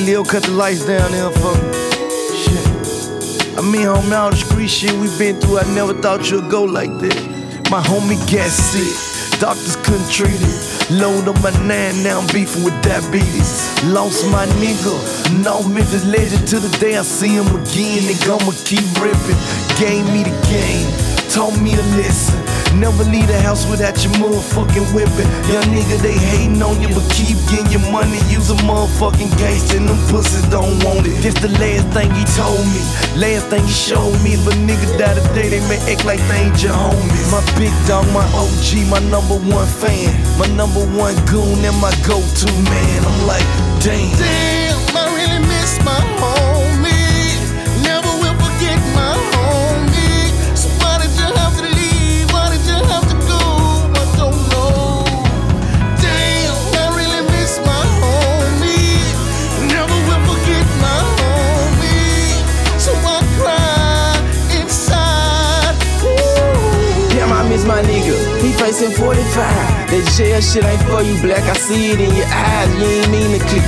Cut the lights down there for me. Shit. I mean, homie, all the street shit we been through, I never thought you'd go like that. My homie got sick, doctors couldn't treat it. Load on my nine, now I'm beefing with diabetes. Lost my nigga, no Memphis legend till the day I see him again. Nigga, I'ma keep ripping. Gave me the game, taught me a lesson. Never leave the house without your motherfucking whipping. Young nigga, they hating on you, but keep getting your money. Use a motherfucking gangster, and them pussies don't want it. This the last thing he told me, last thing he showed me. If a nigga die today, they may act like they ain't your homies. My big dog, my OG, my number one fan, my number one goon, and my go-to man. I'm like, damn. Damn, my nigga. He facing 45. That jail shit ain't for you, black. I see it in your eyes. You ain't mean to click.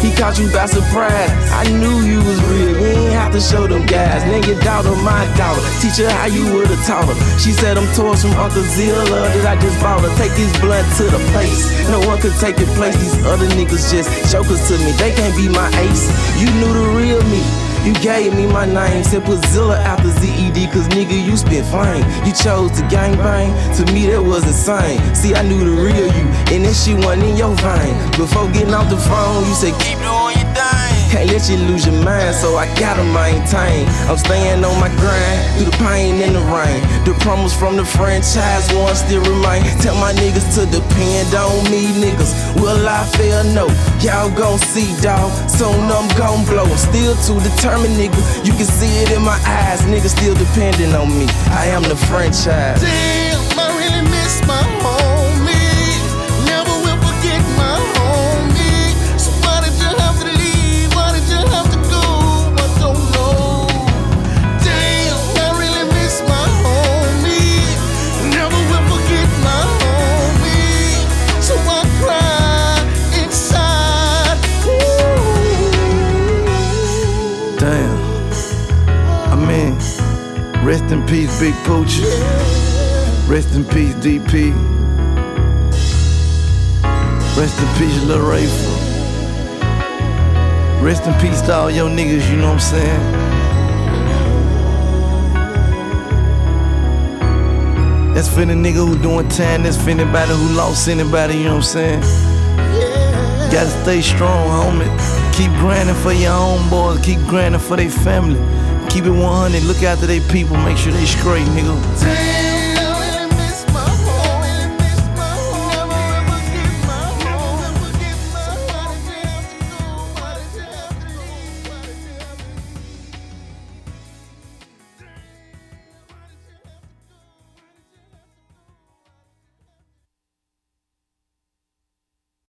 He caught you by surprise. I knew you was real. You ain't have to show them guys. Nigga, daughter, my daughter. Teach her how you would've taught her. She said I'm toys from Uncle Zilla that I just bought her. Take this blunt to the face. No one could take your place. These other niggas just jokers to me. They can't be my ace. You knew the real me. You gave me my name, said put Zilla after ZED, cause nigga, you spit flame. You chose to gangbang, to me that was insane. See, I knew the real you, and that shit wasn't in your vein. Before getting off the phone, you said, keep doing your thing. Can't let you lose your mind, so I gotta maintain. I'm staying on my grind, through the pain and the rain. The promise from the franchise one still remain. Tell my niggas to depend on me, niggas. Will I fail? No. Y'all gon' see, dawg. Soon I'm gon' blow. I'm still too determined, nigga. You can see it in my eyes, niggas still depending on me. I am the franchise. Damn, rest in peace, Big Pooch. Rest in peace, DP. Rest in peace, Lil Rayful. Rest in peace to all your niggas, you know what I'm saying? That's for the nigga who doing time, that's for anybody who lost anybody, you know what I'm saying? Gotta stay strong, homie. Keep grinding for your own boys, keep grinding for their family. Keep it 100, look after their people, make sure they straight, nigga. Damn,